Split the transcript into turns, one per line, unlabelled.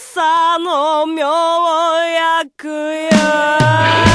朝の妙薬よ。